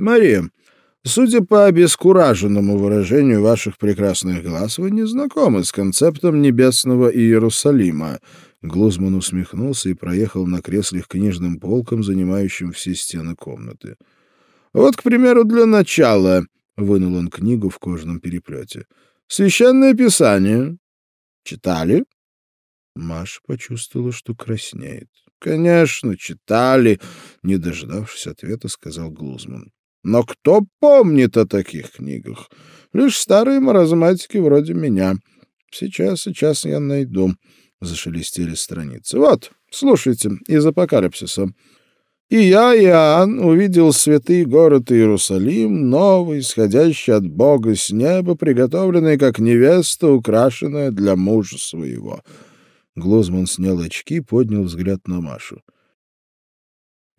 Мария, судя по обескураженному выражению ваших прекрасных глаз, вы не знакомы с концептом небесного Иерусалима. Глузман усмехнулся и проехал на кресле к книжным полкам, занимающим все стены комнаты. Вот, к примеру, для начала, — вынул он книгу в кожаном переплете, — «Священное Писание». Читали? Маша почувствовала, что краснеет. «Конечно, читали», — не дождавшись ответа, сказал Глузман. «Но кто помнит о таких книгах? Лишь старые маразматики вроде меня. Сейчас, сейчас я найду». Зашелестели страницы. «Вот, слушайте, из Апокалипсиса. И я, Иоанн, увидел святый город Иерусалим, новый, исходящий от Бога с неба, приготовленный как невеста, украшенная для мужа своего». Глозман снял очки, поднял взгляд на Машу.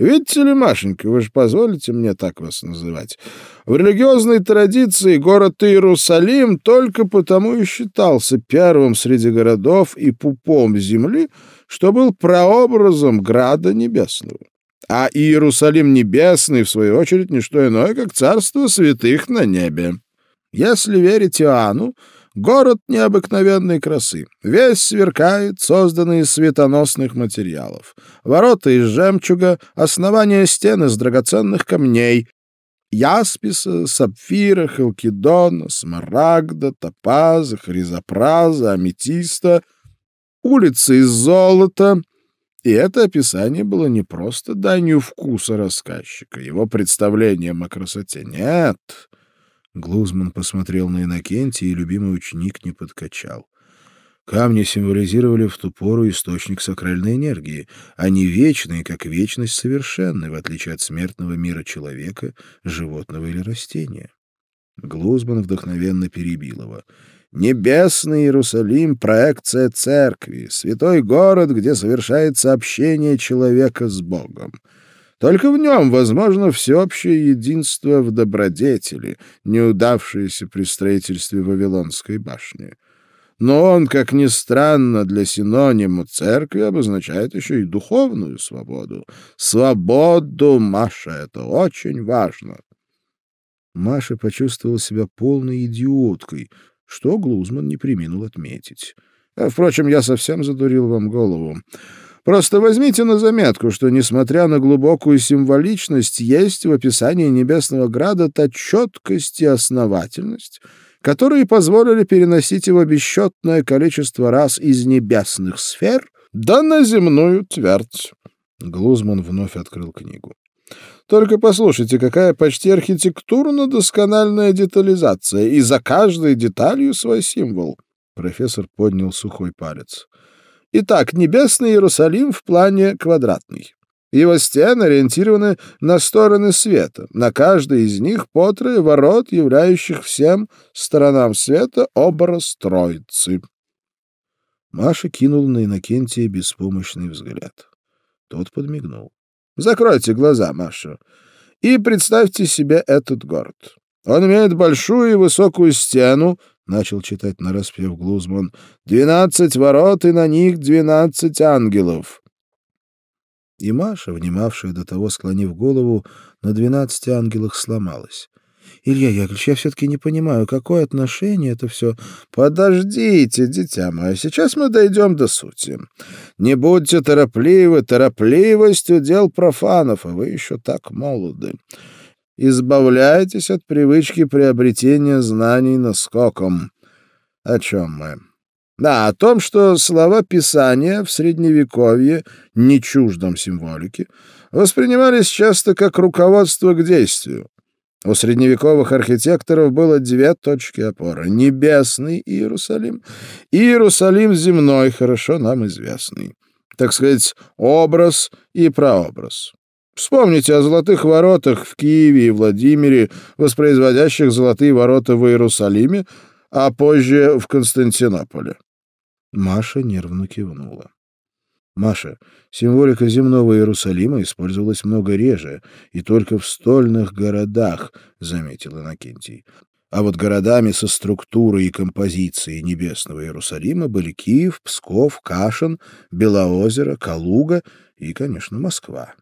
Видите ли, Машенька, вы же позволите мне так вас называть. В религиозной традиции город Иерусалим только потому и считался первым среди городов и пупом земли, что был прообразом Града Небесного. А Иерусалим Небесный, в свою очередь, не что иное, как царство святых на небе. Если верить Иоанну, Город необыкновенной красы. Весь сверкает, созданный из светоносных материалов. Ворота из жемчуга, основание стен из драгоценных камней, ясписа, сапфира, халкидона, смарагда, топаза, хризопраза, аметиста, улицы из золота. И это описание было не просто данью вкуса рассказчика, его представлением о красоте. Нет, Глузман посмотрел на Иннокентия, и любимый ученик не подкачал. Камни символизировали в ту пору источник сакральной энергии, они вечные, как вечность совершенны, в отличие от смертного мира человека, животного или растения. Глузман вдохновенно перебил его. «Небесный Иерусалим — проекция церкви, святой город, где совершается общение человека с Богом. Только в нем возможно всеобщее единство в добродетели, неудавшееся при строительстве Вавилонской башни. Но он, как ни странно, для синонима церкви обозначает еще и духовную свободу. Свободу, Маша, это очень важно. Маша почувствовала себя полной идиоткой, что Глузман не приминул отметить. Впрочем, я совсем задурил вам голову. Просто возьмите на заметку, что, несмотря на глубокую символичность, есть в описании Небесного Града та четкость и основательность, которые позволили переносить его бесчетное количество раз из небесных сфер да на земную твердь. Глузман вновь открыл книгу. Только послушайте, какая почти архитектурно-доскональная детализация, и за каждой деталью свой символ. Профессор поднял сухой палец. Итак, небесный Иерусалим в плане квадратный. Его стены ориентированы на стороны света. На каждой из них по трое ворот, являющих всем сторонам света образ Троицы. Маша кинул на Иннокентия беспомощный взгляд. Тот подмигнул. — Закройте глаза, Маша, и представьте себе этот город. Он имеет большую и высокую стену, начал читать нараспев Глузман, «двенадцать ворот, и на них двенадцать ангелов». И Маша, внимавшая до того, склонив голову, на двенадцати ангелах сломалась. Илья Яковлевич, я все-таки не понимаю, какое отношение это все... Подождите, дитя мое, сейчас мы дойдем до сути. Не будьте торопливы, торопливость — удел профанов, а вы еще так молоды. Избавляйтесь от привычки приобретения знаний наскоком. О чем мы? Да, о том, что слова Писания в Средневековье, не чуждом символики, воспринимались часто как руководство к действию. У средневековых архитекторов было две точки опоры — небесный Иерусалим и Иерусалим земной, хорошо нам известный. Так сказать, образ и прообраз. Вспомните о золотых воротах в Киеве и Владимире, воспроизводящих золотые ворота в Иерусалиме, а позже в Константинополе. Маша нервно кивнула. Маша, символика земного Иерусалима использовалась много реже и только в стольных городах, заметил Иннокентий. А вот городами со структурой и композицией небесного Иерусалима были Киев, Псков, Кашин, Белоозеро, Калуга и, конечно, Москва.